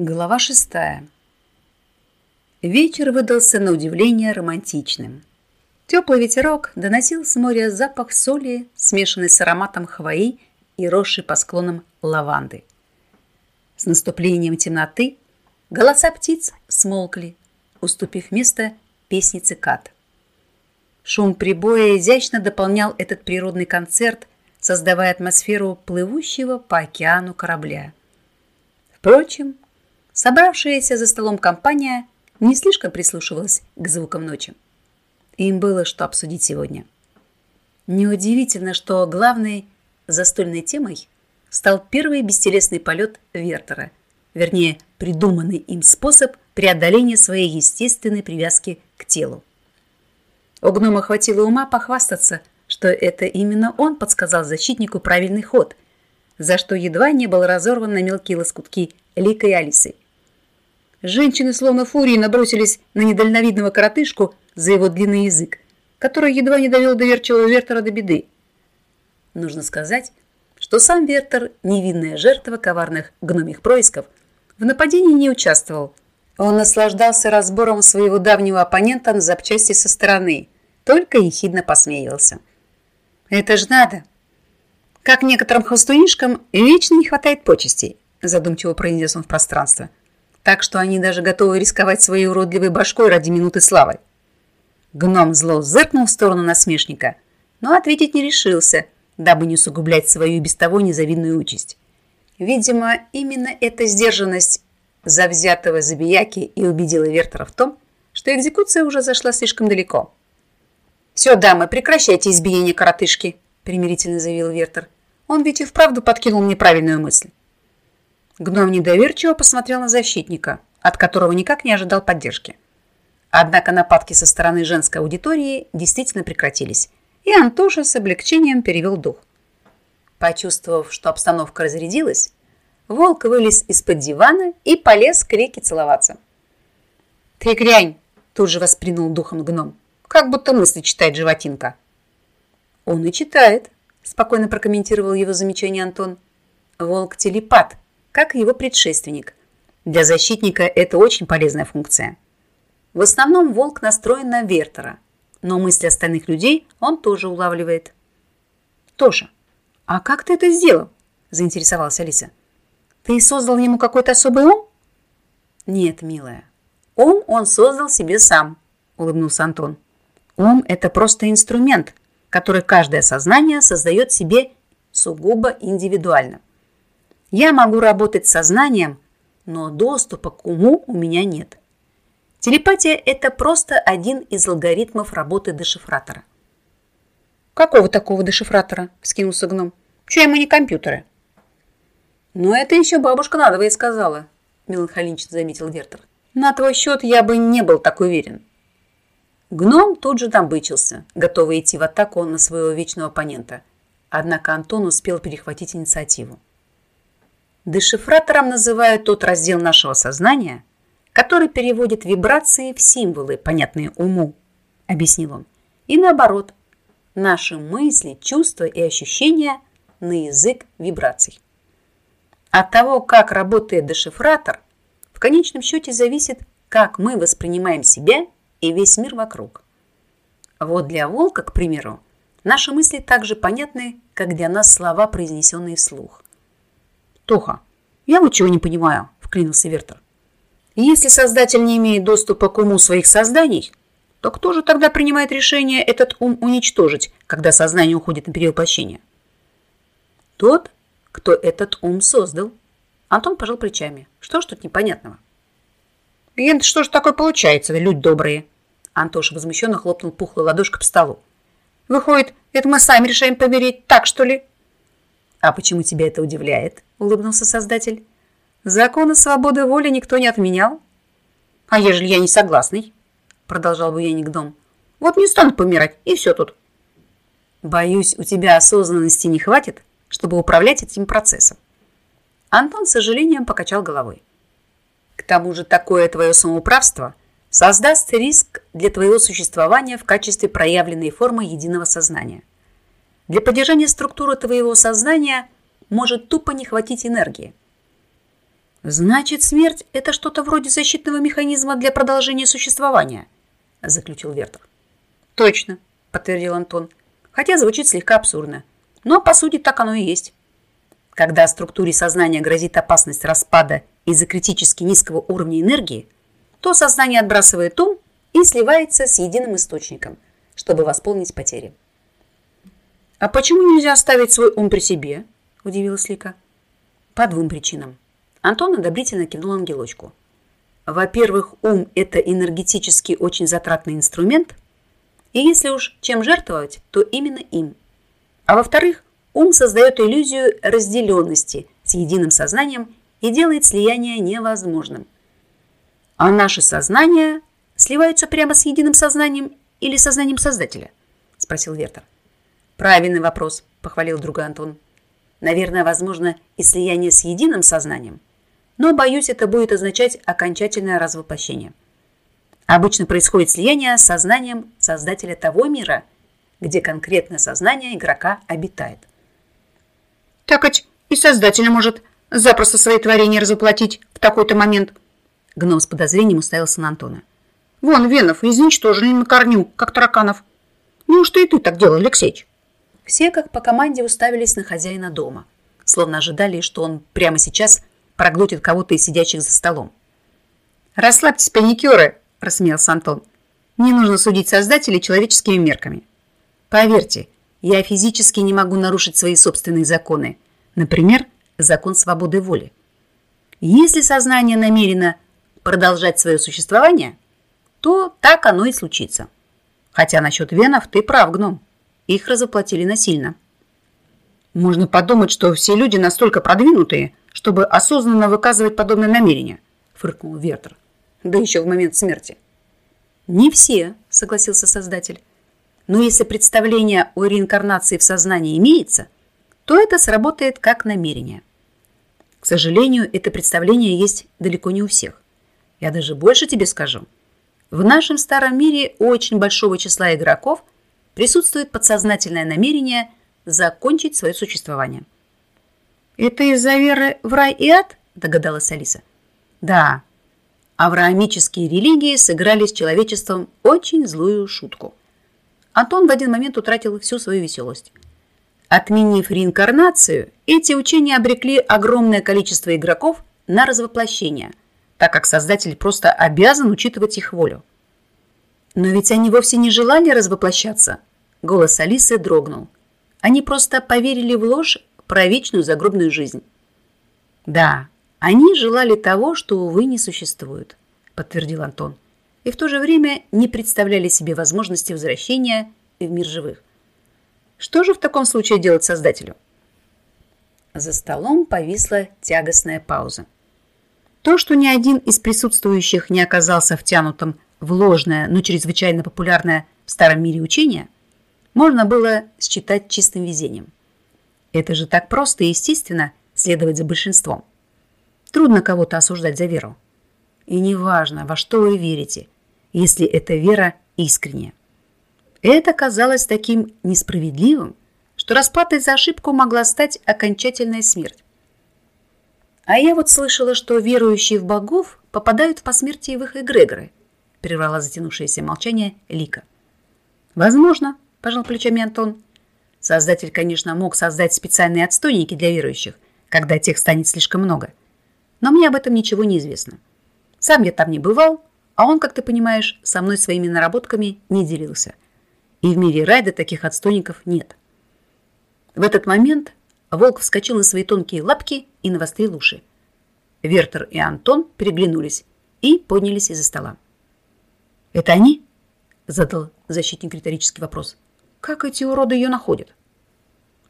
Глава шестая. Вечер выдался на удивление романтичным. Теплый ветерок доносил с моря запах соли, смешанный с ароматом хвои и росшей по склонам лаванды. С наступлением темноты голоса птиц смолкли, уступив место песни цикад. Шум прибоя изящно дополнял этот природный концерт, создавая атмосферу плывущего по океану корабля. Впрочем, Собравшаяся за столом компания не слишком прислушивалась к звукам ночи. Им было что обсудить сегодня. Неудивительно, что главной застольной темой стал первый бестелесный полет Вертера, вернее, придуманный им способ преодоления своей естественной привязки к телу. У гнома хватило ума похвастаться, что это именно он подсказал защитнику правильный ход, за что едва не был разорван на мелкие лоскутки Ликой и Алисой. Женщины, словно фурии, набросились на недальновидного коротышку за его длинный язык, который едва не довел доверчивого Вертера до беды. Нужно сказать, что сам Вертер, невинная жертва коварных гномих происков, в нападении не участвовал. Он наслаждался разбором своего давнего оппонента на запчасти со стороны, только ехидно посмеивался. «Это ж надо! Как некоторым хвостунишкам вечно не хватает почестей», задумчиво произнес он в пространство так что они даже готовы рисковать своей уродливой башкой ради минуты славы. Гном зло зыркнул в сторону насмешника, но ответить не решился, дабы не усугублять свою без того незавидную участь. Видимо, именно эта сдержанность завзятого забияки и убедила Вертера в том, что экзекуция уже зашла слишком далеко. «Все, дамы, прекращайте избиение коротышки», примирительно заявил Вертер. «Он ведь и вправду подкинул мне правильную мысль». Гном недоверчиво посмотрел на защитника, от которого никак не ожидал поддержки. Однако нападки со стороны женской аудитории действительно прекратились, и Антоша с облегчением перевел дух. Почувствовав, что обстановка разрядилась, волк вылез из-под дивана и полез к реке целоваться. «Ты грянь!» – тут же воспринял духом гном. «Как будто мысли читает животинка». «Он и читает», – спокойно прокомментировал его замечание Антон. «Волк телепат, как и его предшественник. Для защитника это очень полезная функция. В основном волк настроен на Вертера, но мысли остальных людей он тоже улавливает. «Тоша, а как ты это сделал?» – заинтересовалась Алиса. «Ты создал ему какой-то особый ум?» «Нет, милая, ум он создал себе сам», – улыбнулся Антон. «Ум – это просто инструмент, который каждое сознание создает себе сугубо индивидуально. Я могу работать с сознанием, но доступа к уму у меня нет. Телепатия – это просто один из алгоритмов работы дешифратора. «Какого такого дешифратора?» – вскинулся гном. «Чего ему не компьютеры?» «Ну, это еще бабушка надо сказала», – меланхолично заметил Вертер. «На твой счет я бы не был так уверен». Гном тут же добычился, готовый идти в атаку на своего вечного оппонента. Однако Антон успел перехватить инициативу. Дешифратором называют тот раздел нашего сознания, который переводит вибрации в символы, понятные уму, объяснил он. И наоборот, наши мысли, чувства и ощущения на язык вибраций. От того, как работает дешифратор, в конечном счете зависит, как мы воспринимаем себя и весь мир вокруг. Вот для волка, к примеру, наши мысли так же понятны, как для нас слова, произнесенные вслух. «Тоха, я вот чего не понимаю», – вклинился Вертер. «Если создатель не имеет доступа к уму своих созданий, то кто же тогда принимает решение этот ум уничтожить, когда сознание уходит на перевоплощение?» «Тот, кто этот ум создал». Антон пожал плечами. «Что ж тут непонятного?» «И что ж такое получается, люди добрые?» Антоша возмущенно хлопнул пухлой ладошкой по столу. «Выходит, это мы сами решаем помереть, так что ли?» «А почему тебя это удивляет?» – улыбнулся создатель. «Закона свободы воли никто не отменял». «А ежели я не согласный?» – продолжал буяник дом. «Вот не стану помирать, и все тут». «Боюсь, у тебя осознанности не хватит, чтобы управлять этим процессом». Антон с сожалением покачал головой. «К тому же такое твое самоуправство создаст риск для твоего существования в качестве проявленной формы единого сознания. Для поддержания структуры твоего сознания может тупо не хватить энергии. Значит, смерть – это что-то вроде защитного механизма для продолжения существования, заключил Вертер. Точно, подтвердил Антон. Хотя звучит слегка абсурдно. Но, по сути, так оно и есть. Когда структуре сознания грозит опасность распада из-за критически низкого уровня энергии, то сознание отбрасывает ум и сливается с единым источником, чтобы восполнить потери. «А почему нельзя оставить свой ум при себе?» – удивилась Лика. «По двум причинам». Антон одобрительно кивнул ангелочку. Во-первых, ум – это энергетически очень затратный инструмент, и если уж чем жертвовать, то именно им. А во-вторых, ум создает иллюзию разделенности с единым сознанием и делает слияние невозможным. А наше сознание сливаются прямо с единым сознанием или сознанием Создателя? Спросил Вертер. Правильный вопрос, похвалил друга Антон. Наверное, возможно и слияние с единым сознанием, но, боюсь, это будет означать окончательное развоплощение. Обычно происходит слияние с сознанием создателя того мира, где конкретное сознание игрока обитает. Так ведь и создатель может запросто свои творения разоплатить в такой-то момент. Гном с подозрением уставился на Антона. Вон, Венов изничтожили на корню, как тараканов. Неужто и ты так делал, Алексеич? Все, как по команде, уставились на хозяина дома, словно ожидали, что он прямо сейчас проглотит кого-то из сидящих за столом. «Расслабьтесь, паникеры!» – рассмеялся Антон. «Не нужно судить создателей человеческими мерками. Поверьте, я физически не могу нарушить свои собственные законы. Например, закон свободы воли. Если сознание намерено продолжать свое существование, то так оно и случится. Хотя насчет венов ты прав, гном. Их разоплатили насильно. Можно подумать, что все люди настолько продвинутые, чтобы осознанно выказывать подобное намерение, фыркнул Вертер. Да еще в момент смерти. Не все, согласился создатель. Но если представление о реинкарнации в сознании имеется, то это сработает как намерение. К сожалению, это представление есть далеко не у всех. Я даже больше тебе скажу. В нашем старом мире очень большого числа игроков – присутствует подсознательное намерение закончить свое существование. «Это из-за веры в рай и ад?» – догадалась Алиса. «Да, авраамические религии сыграли с человечеством очень злую шутку. Антон в один момент утратил всю свою веселость. Отменив реинкарнацию, эти учения обрекли огромное количество игроков на развоплощение, так как Создатель просто обязан учитывать их волю. Но ведь они вовсе не желали развоплощаться, Голос Алисы дрогнул. Они просто поверили в ложь про вечную загробную жизнь. Да, они желали того, что, увы, не существует, подтвердил Антон. И в то же время не представляли себе возможности возвращения в мир живых. Что же в таком случае делать Создателю? За столом повисла тягостная пауза. То, что ни один из присутствующих не оказался втянутым в ложное, но чрезвычайно популярное в старом мире учение – можно было считать чистым везением. Это же так просто и естественно следовать за большинством. Трудно кого-то осуждать за веру. И неважно, во что вы верите, если эта вера искренняя. Это казалось таким несправедливым, что расплатой за ошибку могла стать окончательная смерть. А я вот слышала, что верующие в богов попадают в посмертие в их эгрегоры, прервала затянувшееся молчание Лика. Возможно, – пожал плечами Антон. Создатель, конечно, мог создать специальные отстойники для верующих, когда тех станет слишком много. Но мне об этом ничего не известно. Сам я там не бывал, а он, как ты понимаешь, со мной своими наработками не делился. И в мире райда таких отстойников нет. В этот момент волк вскочил на свои тонкие лапки и навострил уши. Вертер и Антон переглянулись и поднялись из-за стола. «Это они?» – задал защитник риторический вопрос. Как эти уроды ее находят?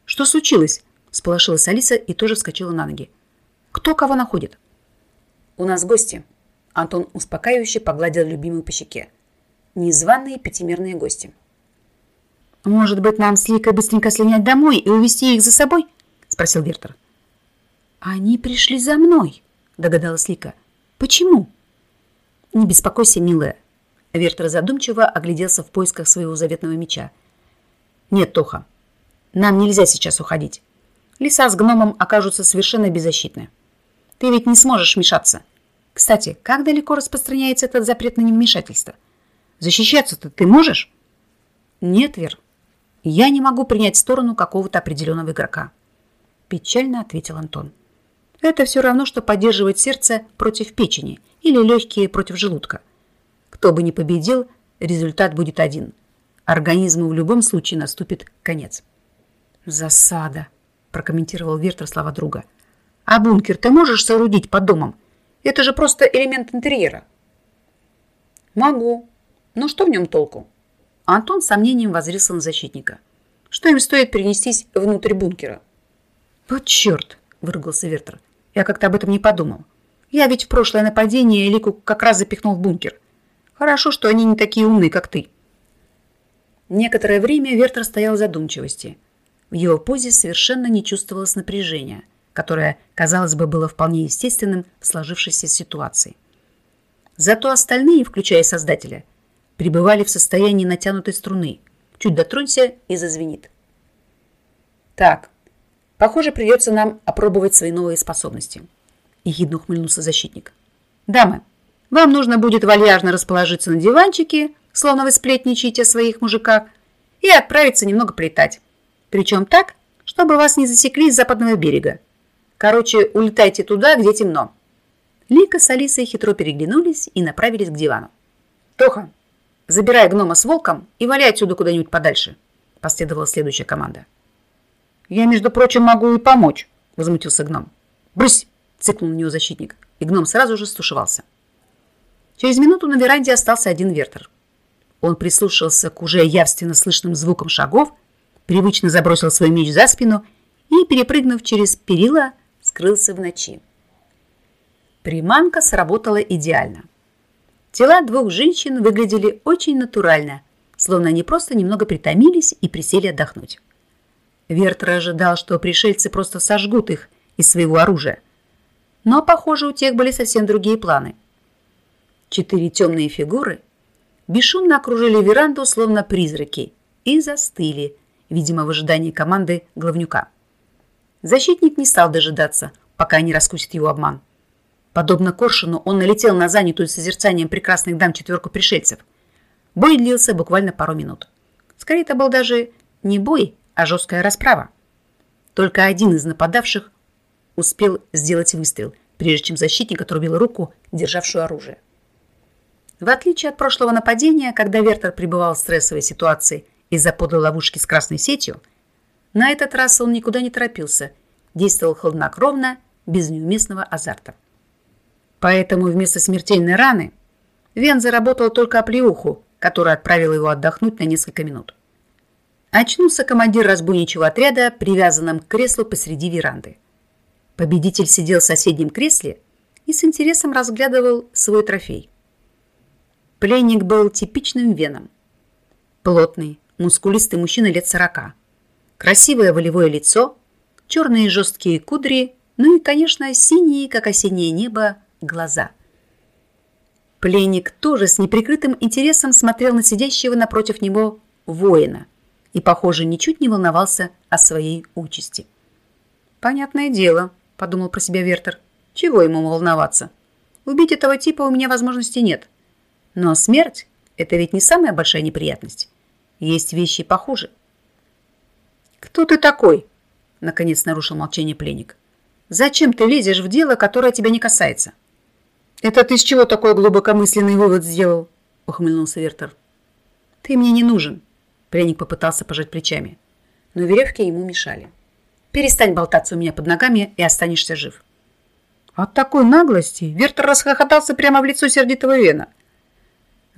Что случилось? Сполошилась Алиса и тоже вскочила на ноги. Кто кого находит? У нас гости. Антон успокаивающе погладил любимую по щеке. Незваные пятимерные гости. «Может быть, нам с Ликой быстренько слинять домой и увезти их за собой?» – спросил Вертер. «Они пришли за мной», – догадалась Лика. «Почему?» «Не беспокойся, милая». Вертер задумчиво огляделся в поисках своего заветного меча. Нет, Тоха, нам нельзя сейчас уходить. Лиса с гномом окажутся совершенно беззащитны. Ты ведь не сможешь вмешаться. Кстати, как далеко распространяется этот запрет на невмешательство? Защищаться-то ты можешь? Нет, Вер. Я не могу принять сторону какого-то определенного игрока. Печально ответил Антон. Это все равно, что поддерживать сердце против печени или легкие против желудка. Кто бы ни победил, результат будет один. Организму в любом случае наступит конец. «Засада», – прокомментировал Вертер слова друга. «А бункер ты можешь соорудить под домом? Это же просто элемент интерьера». «Могу. Но что в нем толку?» Антон с сомнением возрился на защитника. «Что им стоит перенестись внутрь бункера?» «Вот черт!» – выругался Вертер. «Я как-то об этом не подумал. Я ведь в прошлое нападение Лику как раз запихнул в бункер. Хорошо, что они не такие умные, как ты». Некоторое время Вертер стоял в задумчивости – в его позе совершенно не чувствовалось напряжения, которое, казалось бы, было вполне естественным в сложившейся ситуации. Зато остальные, включая создателя, пребывали в состоянии натянутой струны. Чуть дотронься и зазвенит. «Так, похоже, придется нам опробовать свои новые способности», – ехидно ухмыльнулся защитник. «Дамы, вам нужно будет вальяжно расположиться на диванчике, словно вы сплетничаете о своих мужиках, и отправиться немного плетать. Причем так, чтобы вас не засекли с западного берега. Короче, улетайте туда, где темно. Лика с Алисой хитро переглянулись и направились к дивану. «Тоха, забирай гнома с волком и валяй отсюда куда-нибудь подальше», последовала следующая команда. «Я, между прочим, могу и помочь», возмутился гном. «Брысь!» цикнул на него защитник, и гном сразу же стушевался. Через минуту на веранде остался один вертер. Он прислушался к уже явственно слышным звукам шагов привычно забросил свой меч за спину и, перепрыгнув через перила, скрылся в ночи. Приманка сработала идеально. Тела двух женщин выглядели очень натурально, словно они просто немного притомились и присели отдохнуть. Вертер ожидал, что пришельцы просто сожгут их из своего оружия. Но, похоже, у тех были совсем другие планы. Четыре темные фигуры бесшумно окружили веранду, словно призраки, и застыли, видимо, в ожидании команды главнюка. Защитник не стал дожидаться, пока не раскусит его обман. Подобно Коршуну, он налетел на занятую созерцанием прекрасных дам четверку пришельцев. Бой длился буквально пару минут. Скорее, это был даже не бой, а жесткая расправа. Только один из нападавших успел сделать выстрел, прежде чем защитник отрубил руку, державшую оружие. В отличие от прошлого нападения, когда Вертер пребывал в стрессовой ситуации из-за подлой ловушки с красной сетью, на этот раз он никуда не торопился, действовал хладнокровно, без неуместного азарта. Поэтому вместо смертельной раны Вен заработал только оплеуху, которая отправила его отдохнуть на несколько минут. Очнулся командир разбойничьего отряда, привязанным к креслу посреди веранды. Победитель сидел в соседнем кресле и с интересом разглядывал свой трофей. Пленник был типичным веном. Плотный, мускулистый мужчина лет сорока. Красивое волевое лицо, черные жесткие кудри, ну и, конечно, синие, как осеннее небо, глаза. Пленник тоже с неприкрытым интересом смотрел на сидящего напротив него воина и, похоже, ничуть не волновался о своей участи. «Понятное дело», — подумал про себя Вертер. «Чего ему волноваться? Убить этого типа у меня возможности нет. Но смерть — это ведь не самая большая неприятность. Есть вещи похуже. «Кто ты такой?» – наконец нарушил молчание пленник. «Зачем ты лезешь в дело, которое тебя не касается?» «Это ты с чего такой глубокомысленный вывод сделал?» – ухмыльнулся Вертер. «Ты мне не нужен», – пленник попытался пожать плечами. Но веревки ему мешали. «Перестань болтаться у меня под ногами и останешься жив». От такой наглости Вертер расхохотался прямо в лицо сердитого Вена.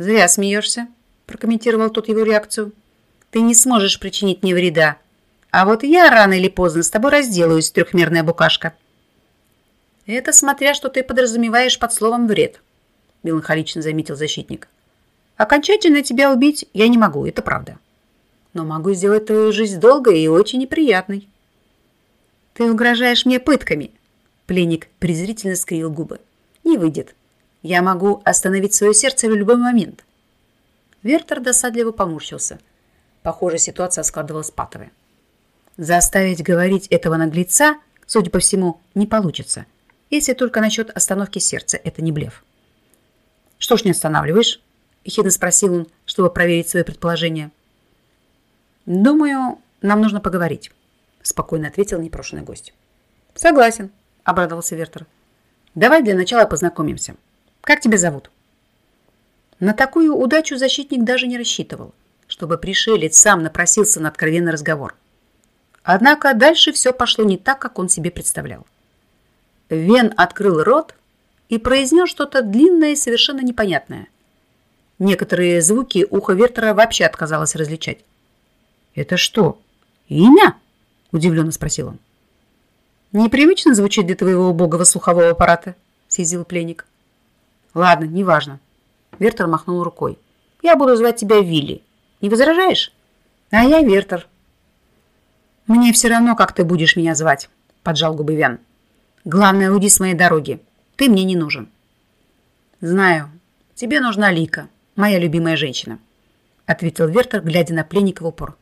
«Зря смеешься», прокомментировал тот его реакцию. «Ты не сможешь причинить мне вреда. А вот я рано или поздно с тобой разделаюсь, трехмерная букашка». «Это смотря, что ты подразумеваешь под словом «вред», – меланхолично заметил защитник. «Окончательно тебя убить я не могу, это правда. Но могу сделать твою жизнь долгой и очень неприятной». «Ты угрожаешь мне пытками», – пленник презрительно скривил губы. «Не выйдет. Я могу остановить свое сердце в любой момент. Вертер досадливо поморщился. Похоже, ситуация складывалась патовая. Заставить говорить этого наглеца, судя по всему, не получится. Если только насчет остановки сердца, это не блеф. «Что ж не останавливаешь?» – ехидно спросил он, чтобы проверить свои предположения. «Думаю, нам нужно поговорить», – спокойно ответил непрошенный гость. «Согласен», – обрадовался Вертер. «Давай для начала познакомимся. Как тебя зовут?» На такую удачу защитник даже не рассчитывал, чтобы пришелец сам напросился на откровенный разговор. Однако дальше все пошло не так, как он себе представлял. Вен открыл рот и произнес что-то длинное и совершенно непонятное. Некоторые звуки ухо Вертера вообще отказалось различать. «Это что, имя?» – удивленно спросил он. «Непривычно звучит для твоего убогого слухового аппарата», – съязвил пленник. «Ладно, неважно. Вертер махнул рукой. «Я буду звать тебя Вилли. Не возражаешь?» «А я Вертер». «Мне все равно, как ты будешь меня звать», — поджал губы Вен. «Главное, уйди с моей дороги. Ты мне не нужен». «Знаю. Тебе нужна Лика, моя любимая женщина», — ответил Вертер, глядя на пленника в упор.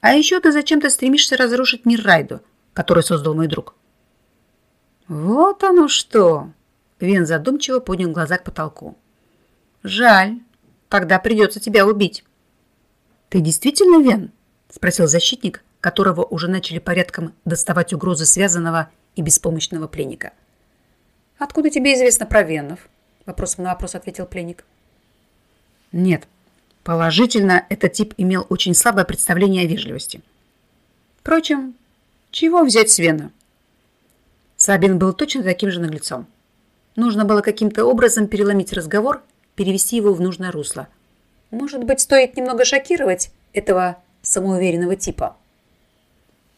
«А еще ты зачем-то стремишься разрушить мир Райду, который создал мой друг». «Вот оно что!» Вен задумчиво поднял глаза к потолку. Жаль. Тогда придется тебя убить. Ты действительно Вен? Спросил защитник, которого уже начали порядком доставать угрозы связанного и беспомощного пленника. Откуда тебе известно про Венов? Вопросом на вопрос ответил пленник. Нет. Положительно, этот тип имел очень слабое представление о вежливости. Впрочем, чего взять с Вена? Сабин был точно таким же наглецом. Нужно было каким-то образом переломить разговор перевести его в нужное русло. Может быть, стоит немного шокировать этого самоуверенного типа.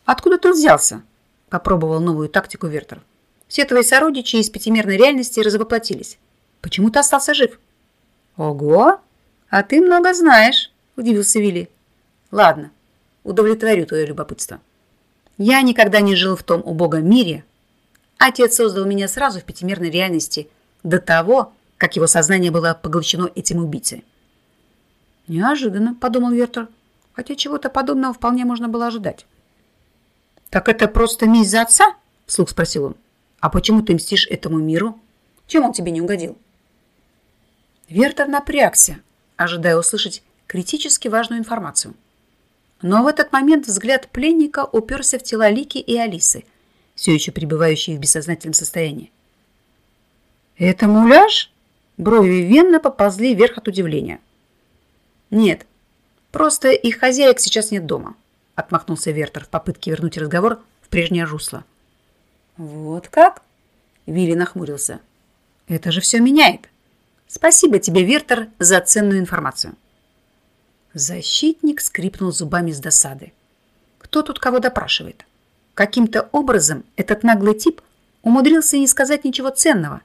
«Откуда ты взялся?» – попробовал новую тактику Вертер. «Все твои сородичи из пятимерной реальности развоплотились. Почему ты остался жив?» «Ого! А ты много знаешь!» – удивился Вилли. «Ладно, удовлетворю твое любопытство. Я никогда не жил в том убогом мире. Отец создал меня сразу в пятимерной реальности до того, как его сознание было поглощено этим убийцей. «Неожиданно», — подумал Вертер, хотя чего-то подобного вполне можно было ожидать. «Так это просто месть за отца?» — вслух спросил он. «А почему ты мстишь этому миру? Чем он тебе не угодил?» Вертер напрягся, ожидая услышать критически важную информацию. Но в этот момент взгляд пленника уперся в тела Лики и Алисы, все еще пребывающие в бессознательном состоянии. «Это муляж?» Брови Венна поползли вверх от удивления. «Нет, просто их хозяек сейчас нет дома», — отмахнулся Вертер в попытке вернуть разговор в прежнее русло. «Вот как?» — Вилли нахмурился. «Это же все меняет. Спасибо тебе, Вертер, за ценную информацию». Защитник скрипнул зубами с досады. Кто тут кого допрашивает? Каким-то образом этот наглый тип умудрился не сказать ничего ценного,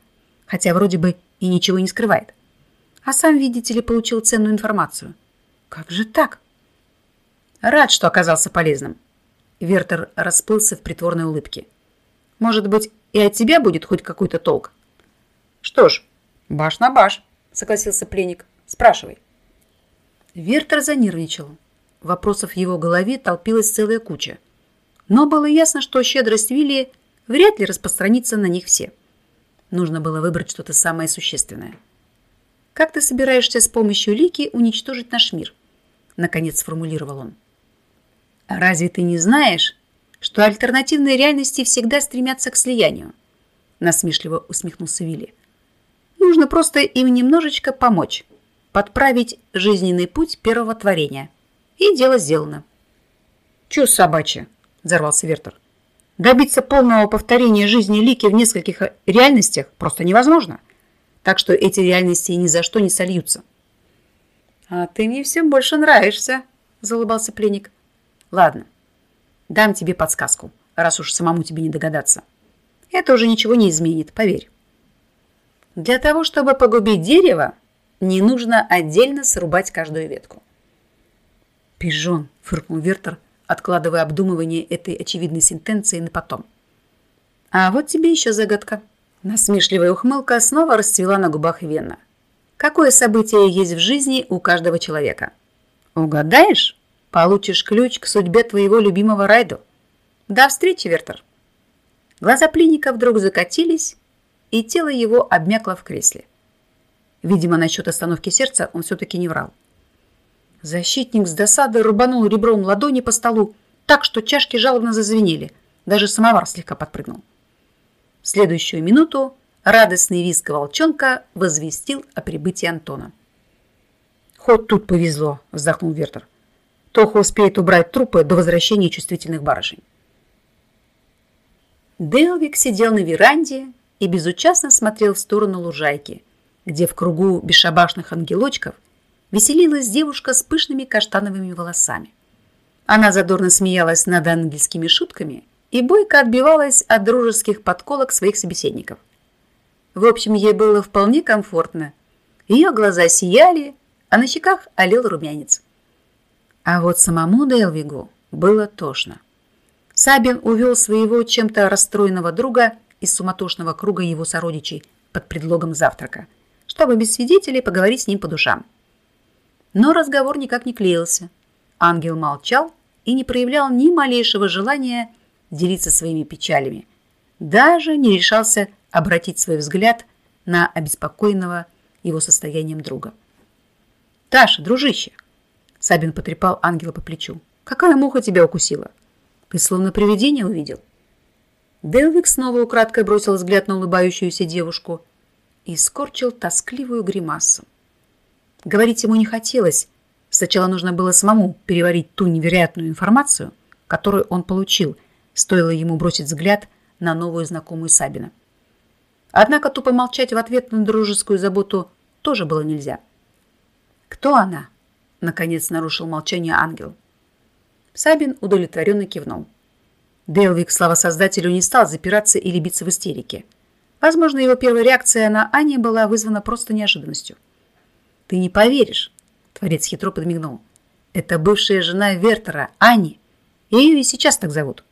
хотя вроде бы и ничего не скрывает. А сам, видите ли, получил ценную информацию. Как же так? Рад, что оказался полезным. Вертер расплылся в притворной улыбке. Может быть, и от тебя будет хоть какой-то толк? Что ж, баш на баш, согласился пленник. Спрашивай. Вертер занервничал. Вопросов в его голове толпилась целая куча. Но было ясно, что щедрость Вилли вряд ли распространится на них все. Нужно было выбрать что-то самое существенное. «Как ты собираешься с помощью Лики уничтожить наш мир?» Наконец сформулировал он. «Разве ты не знаешь, что альтернативные реальности всегда стремятся к слиянию?» Насмешливо усмехнулся Вилли. «Нужно просто им немножечко помочь, подправить жизненный путь первого творения. И дело сделано». «Чушь собачья!» – взорвался Вертер. Добиться полного повторения жизни Лики в нескольких реальностях просто невозможно. Так что эти реальности ни за что не сольются. «А ты мне все больше нравишься», – заулыбался пленник. «Ладно, дам тебе подсказку, раз уж самому тебе не догадаться. Это уже ничего не изменит, поверь. Для того, чтобы погубить дерево, не нужно отдельно срубать каждую ветку». «Пижон», – фыркнул Вертер, – откладывая обдумывание этой очевидной сентенции на потом. «А вот тебе еще загадка». Насмешливая ухмылка снова расцвела на губах Вена. «Какое событие есть в жизни у каждого человека? Угадаешь? Получишь ключ к судьбе твоего любимого Райду. До встречи, Вертер!» Глаза пленника вдруг закатились, и тело его обмякло в кресле. Видимо, насчет остановки сердца он все-таки не врал. Защитник с досады рубанул ребром ладони по столу, так что чашки жалобно зазвенели. Даже самовар слегка подпрыгнул. В следующую минуту радостный виск волчонка возвестил о прибытии Антона. «Хоть тут повезло», – вздохнул Вертер. «Тоха успеет убрать трупы до возвращения чувствительных барышень». Делвик сидел на веранде и безучастно смотрел в сторону лужайки, где в кругу бесшабашных ангелочков веселилась девушка с пышными каштановыми волосами. Она задорно смеялась над ангельскими шутками и бойко отбивалась от дружеских подколок своих собеседников. В общем, ей было вполне комфортно. Ее глаза сияли, а на щеках олел румянец. А вот самому Делвигу было тошно. Сабин увел своего чем-то расстроенного друга из суматошного круга его сородичей под предлогом завтрака, чтобы без свидетелей поговорить с ним по душам. Но разговор никак не клеился. Ангел молчал и не проявлял ни малейшего желания делиться своими печалями. Даже не решался обратить свой взгляд на обеспокоенного его состоянием друга. «Таша, дружище!» Сабин потрепал ангела по плечу. «Какая муха тебя укусила? Ты словно привидение увидел». Делвик снова украдкой бросил взгляд на улыбающуюся девушку и скорчил тоскливую гримасу. Говорить ему не хотелось. Сначала нужно было самому переварить ту невероятную информацию, которую он получил, стоило ему бросить взгляд на новую знакомую Сабина. Однако тупо молчать в ответ на дружескую заботу тоже было нельзя. «Кто она?» – наконец нарушил молчание ангел. Сабин удовлетворенно кивнул. Делвик, слава создателю, не стал запираться или биться в истерике. Возможно, его первая реакция на Ани была вызвана просто неожиданностью. «Ты не поверишь», – творец хитро подмигнул. «Это бывшая жена Вертера, Ани. Ее и сейчас так зовут».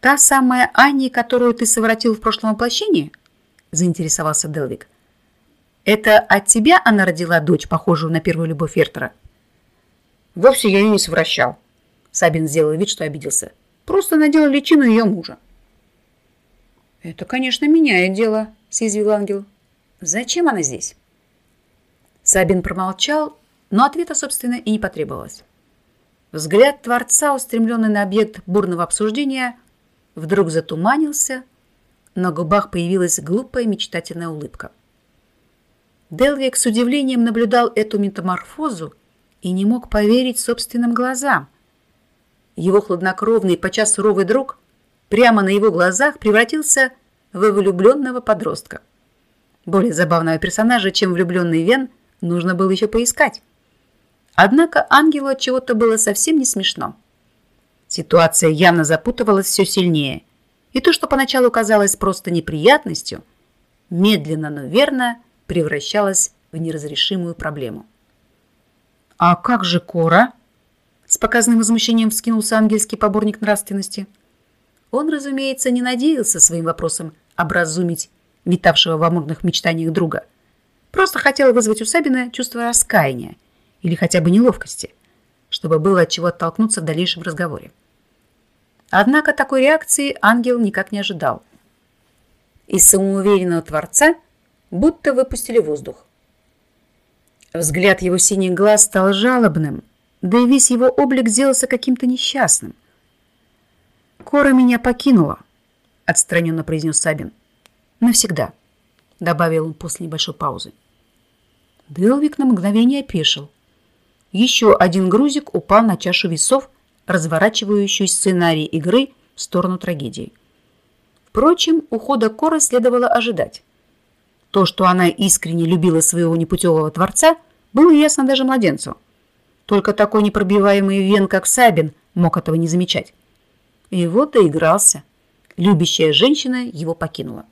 «Та самая Ани, которую ты совратил в прошлом воплощении?» – заинтересовался Делвик. «Это от тебя она родила дочь, похожую на первую любовь Вертера?» «Вовсе я ее не совращал», – Сабин сделал вид, что обиделся. Просто надела личину ее мужа. «Это, конечно, меняет дело», — съязвил ангел. «Зачем она здесь?» Сабин промолчал, но ответа, собственно, и не потребовалось. Взгляд Творца, устремленный на объект бурного обсуждения, вдруг затуманился, на губах появилась глупая мечтательная улыбка. Делвик с удивлением наблюдал эту метаморфозу и не мог поверить собственным глазам. Его хладнокровный, подчас суровый друг прямо на его глазах превратился в влюбленного подростка. Более забавного персонажа, чем влюбленный Вен, нужно было еще поискать. Однако ангелу от чего-то было совсем не смешно. Ситуация явно запутывалась все сильнее, и то, что поначалу казалось просто неприятностью, медленно, но верно превращалось в неразрешимую проблему. «А как же Кора?» С показным возмущением вскинулся ангельский поборник нравственности. Он, разумеется, не надеялся своим вопросом образумить витавшего в амурных мечтаниях друга. Просто хотел вызвать у Сабина чувство раскаяния или хотя бы неловкости, чтобы было от чего оттолкнуться в дальнейшем разговоре. Однако такой реакции ангел никак не ожидал. Из самоуверенного Творца будто выпустили воздух. Взгляд его синих глаз стал жалобным – да и весь его облик сделался каким-то несчастным. «Кора меня покинула», — отстраненно произнес Сабин. «Навсегда», — добавил он после небольшой паузы. Делвик на мгновение опешил. Еще один грузик упал на чашу весов, разворачивающую сценарий игры в сторону трагедии. Впрочем, ухода Коры следовало ожидать. То, что она искренне любила своего непутевого творца, было ясно даже младенцу. Только такой непробиваемый вен, как Сабин, мог этого не замечать. И вот доигрался. Любящая женщина его покинула.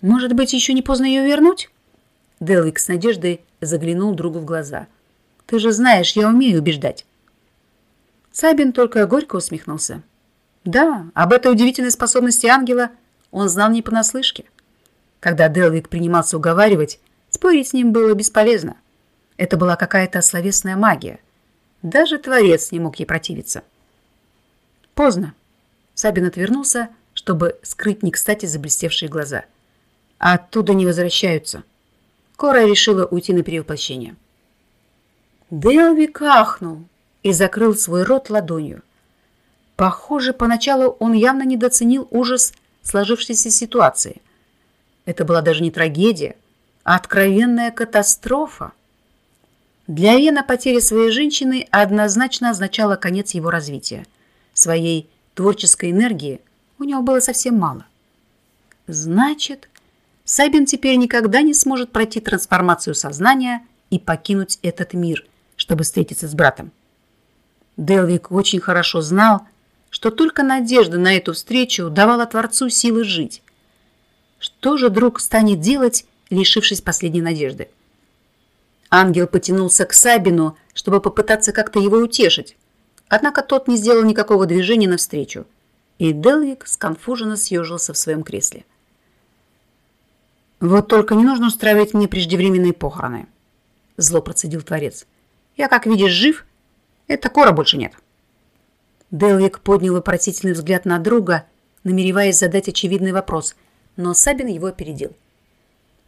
«Может быть, еще не поздно ее вернуть?» Делвик с надеждой заглянул другу в глаза. «Ты же знаешь, я умею убеждать». Сабин только горько усмехнулся. Да, об этой удивительной способности ангела он знал не понаслышке. Когда Делвик принимался уговаривать, спорить с ним было бесполезно. Это была какая-то словесная магия. Даже Творец не мог ей противиться. Поздно. Сабин отвернулся, чтобы скрыть не кстати заблестевшие глаза. А оттуда не возвращаются. Кора решила уйти на перевоплощение. Делвик ахнул и закрыл свой рот ладонью. Похоже, поначалу он явно недооценил ужас сложившейся ситуации. Это была даже не трагедия, а откровенная катастрофа. Для Вена потеря своей женщины однозначно означала конец его развития. Своей творческой энергии у него было совсем мало. Значит, Сабин теперь никогда не сможет пройти трансформацию сознания и покинуть этот мир, чтобы встретиться с братом. Делвик очень хорошо знал, что только надежда на эту встречу давала Творцу силы жить. Что же друг станет делать, лишившись последней надежды? Ангел потянулся к Сабину, чтобы попытаться как-то его утешить. Однако тот не сделал никакого движения навстречу, и Делвик сконфуженно съежился в своем кресле. «Вот только не нужно устраивать мне преждевременные похороны», – зло процедил Творец. «Я, как видишь, жив. Это кора больше нет». Делвик поднял вопросительный взгляд на друга, намереваясь задать очевидный вопрос, но Сабин его опередил.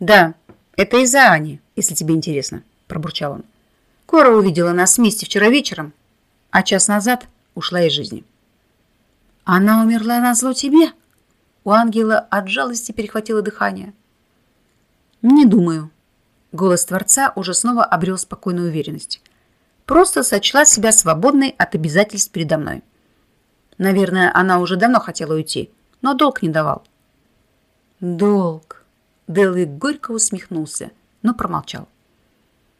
«Да, это из-за Ани, если тебе интересно», – пробурчал он. «Кора увидела нас вместе вчера вечером, а час назад ушла из жизни». «Она умерла на зло тебе?» У ангела от жалости перехватило дыхание. «Не думаю». Голос Творца уже снова обрел спокойную уверенность. «Просто сочла себя свободной от обязательств передо мной. Наверное, она уже давно хотела уйти, но долг не давал. Долг. Делвик горько усмехнулся, но промолчал.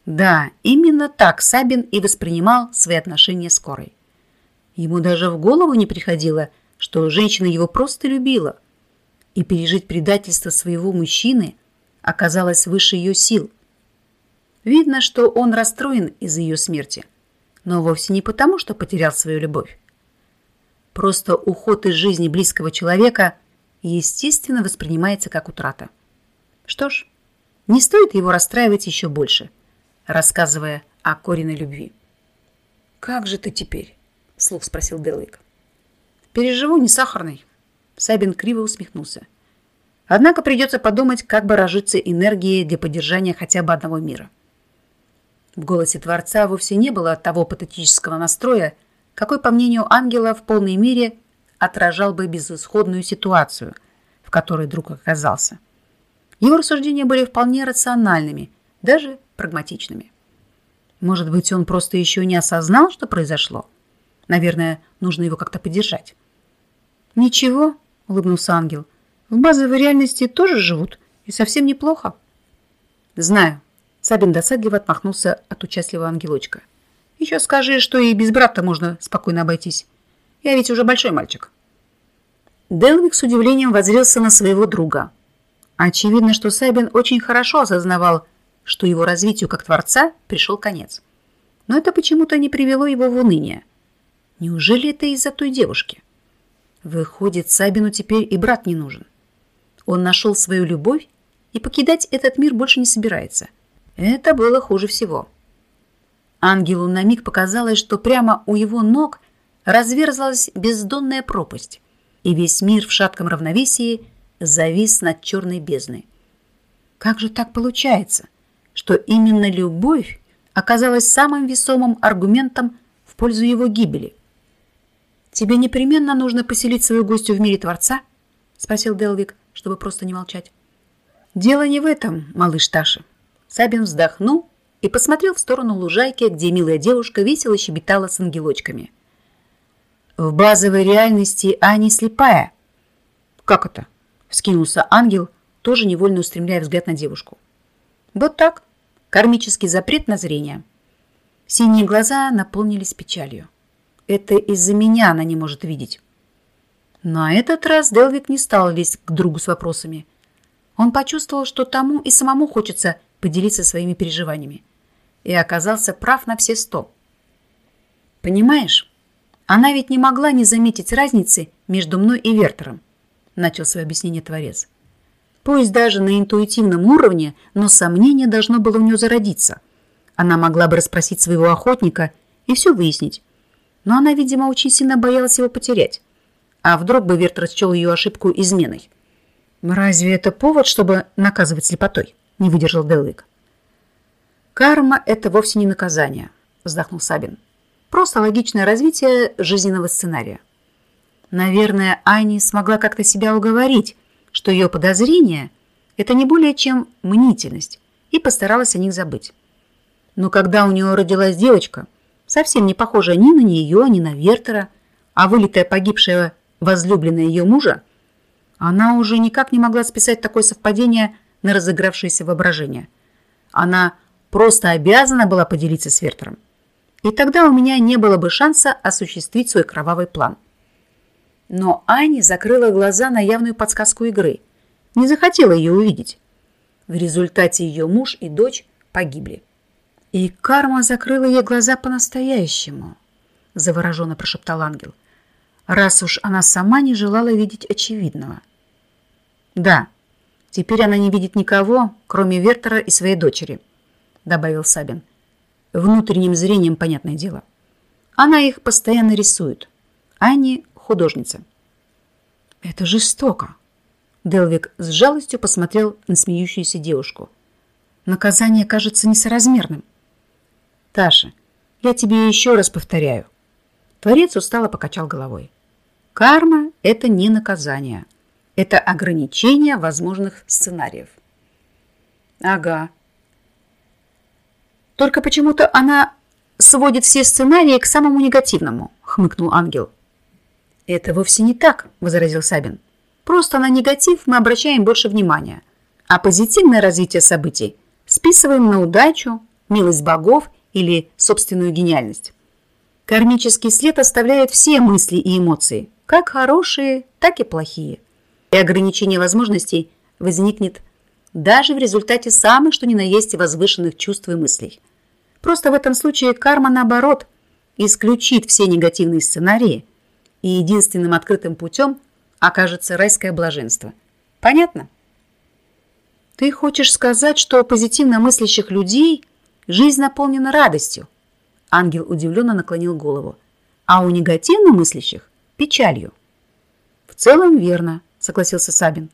Да, именно так Сабин и воспринимал свои отношения с Корой. Ему даже в голову не приходило, что женщина его просто любила. И пережить предательство своего мужчины оказалось выше ее сил. Видно, что он расстроен из-за ее смерти, но вовсе не потому, что потерял свою любовь. Просто уход из жизни близкого человека естественно воспринимается как утрата. Что ж, не стоит его расстраивать еще больше, рассказывая о Кориной любви. «Как же ты теперь?» – слух спросил Делвик. «Переживу не сахарный». Сабин криво усмехнулся. Однако придется подумать, как бы разжиться энергией для поддержания хотя бы одного мира. В голосе Творца вовсе не было того патетического настроя, какой, по мнению ангела, в полной мере отражал бы безысходную ситуацию, в которой друг оказался. Его рассуждения были вполне рациональными, даже прагматичными. Может быть, он просто еще не осознал, что произошло? Наверное, нужно его как-то поддержать. «Ничего», — улыбнулся ангел, — «в базовой реальности тоже живут, и совсем неплохо». «Знаю», — Сабин досадливо отмахнулся от участливого ангелочка. Еще скажи, что и без брата можно спокойно обойтись. Я ведь уже большой мальчик. Делвик с удивлением возрился на своего друга. Очевидно, что Сабин очень хорошо осознавал, что его развитию как творца пришел конец. Но это почему-то не привело его в уныние. Неужели это из-за той девушки? Выходит, Сабину теперь и брат не нужен. Он нашел свою любовь и покидать этот мир больше не собирается. Это было хуже всего. Ангелу на миг показалось, что прямо у его ног разверзлась бездонная пропасть, и весь мир в шатком равновесии завис над черной бездной. Как же так получается, что именно любовь оказалась самым весомым аргументом в пользу его гибели? «Тебе непременно нужно поселить свою гостью в мире Творца?» — спросил Делвик, чтобы просто не молчать. «Дело не в этом, малыш Таша». Сабин вздохнул и посмотрел в сторону лужайки, где милая девушка весело щебетала с ангелочками. В базовой реальности Ани слепая. Как это? Вскинулся ангел, тоже невольно устремляя взгляд на девушку. Вот так. Кармический запрет на зрение. Синие глаза наполнились печалью. Это из-за меня она не может видеть. На этот раз Делвик не стал лезть к другу с вопросами. Он почувствовал, что тому и самому хочется поделиться своими переживаниями и оказался прав на все сто. «Понимаешь, она ведь не могла не заметить разницы между мной и Вертером», начал свое объяснение Творец. Пусть даже на интуитивном уровне, но сомнение должно было у нее зародиться. Она могла бы расспросить своего охотника и все выяснить. Но она, видимо, очень сильно боялась его потерять. А вдруг бы Верт расчел ее ошибку изменой? «Разве это повод, чтобы наказывать слепотой?» – не выдержал Делвик. «Карма – это вовсе не наказание», – вздохнул Сабин. «Просто логичное развитие жизненного сценария». Наверное, Ани смогла как-то себя уговорить, что ее подозрение – это не более чем мнительность, и постаралась о них забыть. Но когда у нее родилась девочка, совсем не похожая ни на нее, ни на Вертера, а вылитая погибшая возлюбленная ее мужа, она уже никак не могла списать такое совпадение на разыгравшееся воображение. Она просто обязана была поделиться с Вертером. И тогда у меня не было бы шанса осуществить свой кровавый план – но Ани закрыла глаза на явную подсказку игры. Не захотела ее увидеть. В результате ее муж и дочь погибли. «И карма закрыла ей глаза по-настоящему», – завороженно прошептал ангел, «раз уж она сама не желала видеть очевидного». «Да, теперь она не видит никого, кроме Вертера и своей дочери», – добавил Сабин. «Внутренним зрением, понятное дело. Она их постоянно рисует. Ани художница. «Это жестоко!» Делвик с жалостью посмотрел на смеющуюся девушку. «Наказание кажется несоразмерным». «Таша, я тебе еще раз повторяю». Творец устало покачал головой. «Карма – это не наказание. Это ограничение возможных сценариев». «Ага». «Только почему-то она сводит все сценарии к самому негативному», – хмыкнул ангел. «Это вовсе не так», – возразил Сабин. «Просто на негатив мы обращаем больше внимания, а позитивное развитие событий списываем на удачу, милость богов или собственную гениальность. Кармический след оставляет все мысли и эмоции, как хорошие, так и плохие. И ограничение возможностей возникнет даже в результате самых что ни на есть возвышенных чувств и мыслей. Просто в этом случае карма, наоборот, исключит все негативные сценарии – и единственным открытым путем окажется райское блаженство. Понятно? Ты хочешь сказать, что у позитивно мыслящих людей жизнь наполнена радостью? Ангел удивленно наклонил голову. А у негативно мыслящих – печалью. В целом верно, согласился Сабин.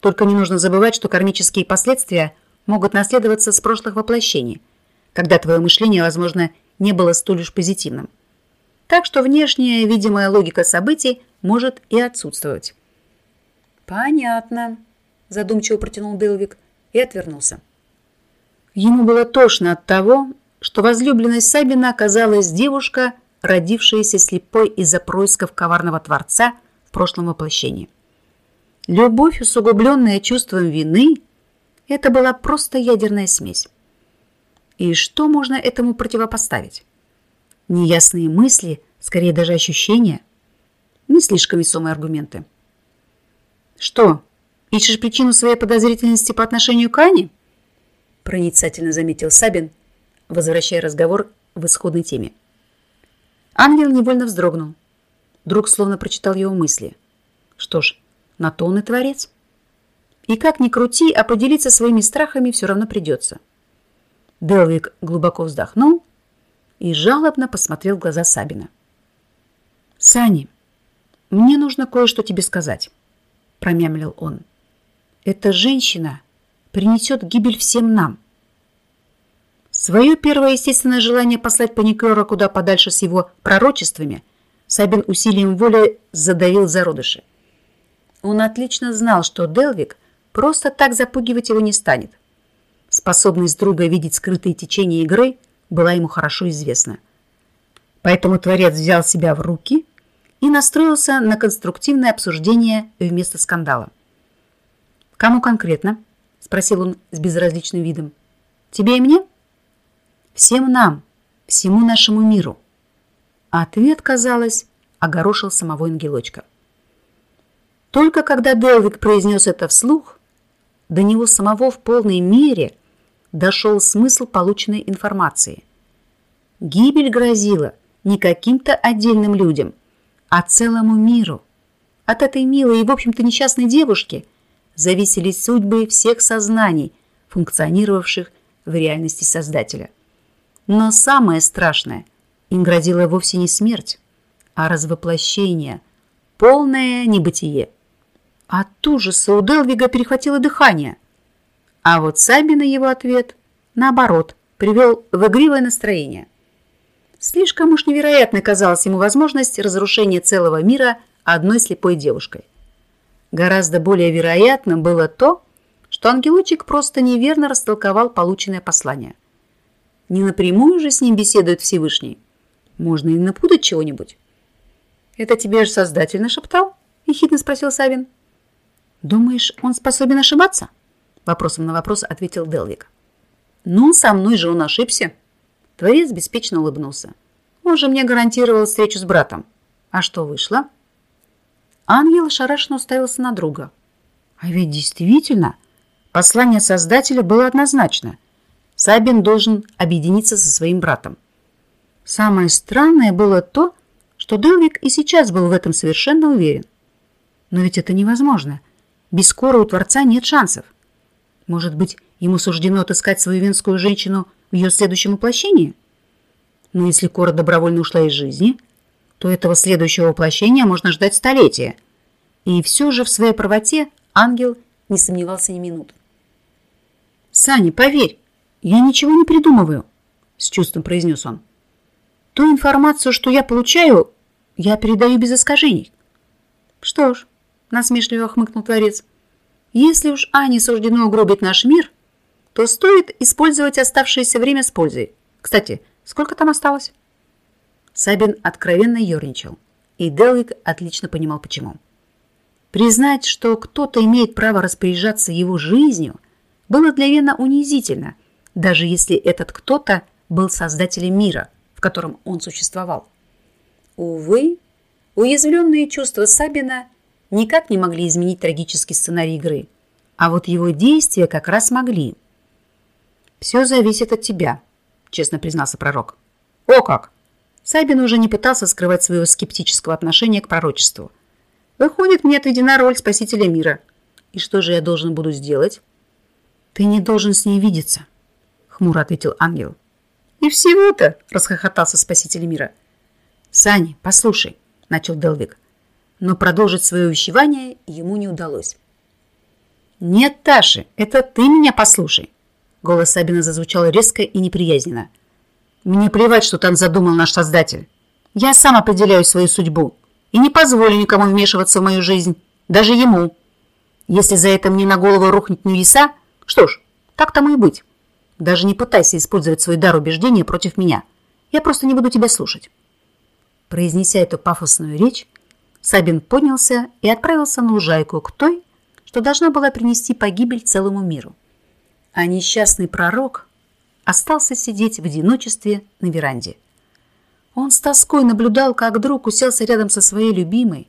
Только не нужно забывать, что кармические последствия могут наследоваться с прошлых воплощений, когда твое мышление, возможно, не было столь уж позитивным так что внешняя видимая логика событий может и отсутствовать. «Понятно», – задумчиво протянул Делвик и отвернулся. Ему было тошно от того, что возлюбленной Сабина оказалась девушка, родившаяся слепой из-за происков коварного Творца в прошлом воплощении. Любовь, усугубленная чувством вины, это была просто ядерная смесь. И что можно этому противопоставить? Неясные мысли, скорее даже ощущения. Не слишком весомые аргументы. «Что, ищешь причину своей подозрительности по отношению к Ане?» Проницательно заметил Сабин, возвращая разговор в исходной теме. Ангел невольно вздрогнул. Друг словно прочитал его мысли. Что ж, на то он и творец. И как ни крути, а поделиться своими страхами все равно придется. Делвик глубоко вздохнул и жалобно посмотрел в глаза Сабина. «Сани, мне нужно кое-что тебе сказать», – промямлил он. «Эта женщина принесет гибель всем нам». Свое первое естественное желание послать паникера куда подальше с его пророчествами Сабин усилием воли задавил зародыши. Он отлично знал, что Делвик просто так запугивать его не станет. Способность друга видеть скрытые течения игры – была ему хорошо известна. Поэтому Творец взял себя в руки и настроился на конструктивное обсуждение вместо скандала. «Кому конкретно?» – спросил он с безразличным видом. «Тебе и мне?» «Всем нам, всему нашему миру». ответ, казалось, огорошил самого ангелочка. Только когда Делвик произнес это вслух, до него самого в полной мере дошел смысл полученной информации. Гибель грозила не каким-то отдельным людям, а целому миру. От этой милой и, в общем-то, несчастной девушки зависели судьбы всех сознаний, функционировавших в реальности Создателя. Но самое страшное, им грозила вовсе не смерть, а развоплощение, полное небытие. От ужаса у Делвига перехватило дыхание. А вот Сабина его ответ, наоборот, привел в игривое настроение. Слишком уж невероятной казалась ему возможность разрушения целого мира одной слепой девушкой. Гораздо более вероятным было то, что ангелочек просто неверно растолковал полученное послание. Не напрямую же с ним беседует Всевышний. Можно и напутать чего-нибудь. «Это тебе же создатель нашептал?» – ехидно спросил Савин. «Думаешь, он способен ошибаться?» Вопросом на вопрос ответил Делвик. «Ну, со мной же он ошибся». Творец беспечно улыбнулся. «Он же мне гарантировал встречу с братом. А что вышло?» Ангел ошарашенно уставился на друга. «А ведь действительно, послание Создателя было однозначно. Сабин должен объединиться со своим братом. Самое странное было то, что Делвик и сейчас был в этом совершенно уверен. Но ведь это невозможно. Без Кора у Творца нет шансов. Может быть, ему суждено отыскать свою венскую женщину в ее следующем воплощении? Но если Кора добровольно ушла из жизни, то этого следующего воплощения можно ждать столетия. И все же в своей правоте ангел не сомневался ни минут. «Саня, поверь, я ничего не придумываю», — с чувством произнес он. «Ту информацию, что я получаю, я передаю без искажений». «Что ж, насмешливо хмыкнул Творец. Если уж Ане суждено угробить наш мир, то стоит использовать оставшееся время с пользой. Кстати, сколько там осталось? Сабин откровенно ерничал, и Делвик отлично понимал, почему. Признать, что кто-то имеет право распоряжаться его жизнью, было для Вена унизительно, даже если этот кто-то был создателем мира, в котором он существовал. Увы, уязвленные чувства Сабина – никак не могли изменить трагический сценарий игры. А вот его действия как раз могли. «Все зависит от тебя», – честно признался пророк. «О как!» Сабин уже не пытался скрывать своего скептического отношения к пророчеству. «Выходит, мне отведена роль спасителя мира. И что же я должен буду сделать?» «Ты не должен с ней видеться», – хмуро ответил ангел. «И всего-то!» – расхохотался спаситель мира. «Сани, послушай», – начал Делвик но продолжить свое увещевание ему не удалось. «Нет, Таши, это ты меня послушай!» Голос Сабина зазвучал резко и неприязненно. «Мне плевать, что там задумал наш Создатель. Я сам определяю свою судьбу и не позволю никому вмешиваться в мою жизнь, даже ему. Если за это мне на голову рухнет небеса, что ж, так тому и быть. Даже не пытайся использовать свой дар убеждения против меня. Я просто не буду тебя слушать». Произнеся эту пафосную речь, Сабин поднялся и отправился на лужайку к той, что должна была принести погибель целому миру. А несчастный пророк остался сидеть в одиночестве на веранде. Он с тоской наблюдал, как друг уселся рядом со своей любимой,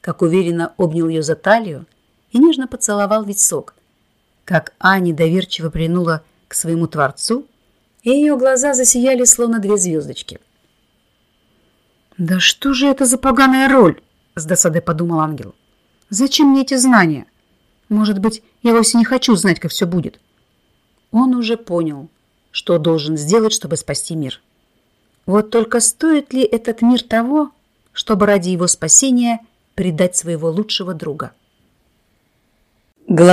как уверенно обнял ее за талию и нежно поцеловал висок, как Аня доверчиво принула к своему Творцу, и ее глаза засияли, словно две звездочки. «Да что же это за поганая роль?» С досадой подумал ангел. Зачем мне эти знания? Может быть, я вовсе не хочу знать, как все будет. Он уже понял, что должен сделать, чтобы спасти мир. Вот только стоит ли этот мир того, чтобы ради его спасения предать своего лучшего друга? Глава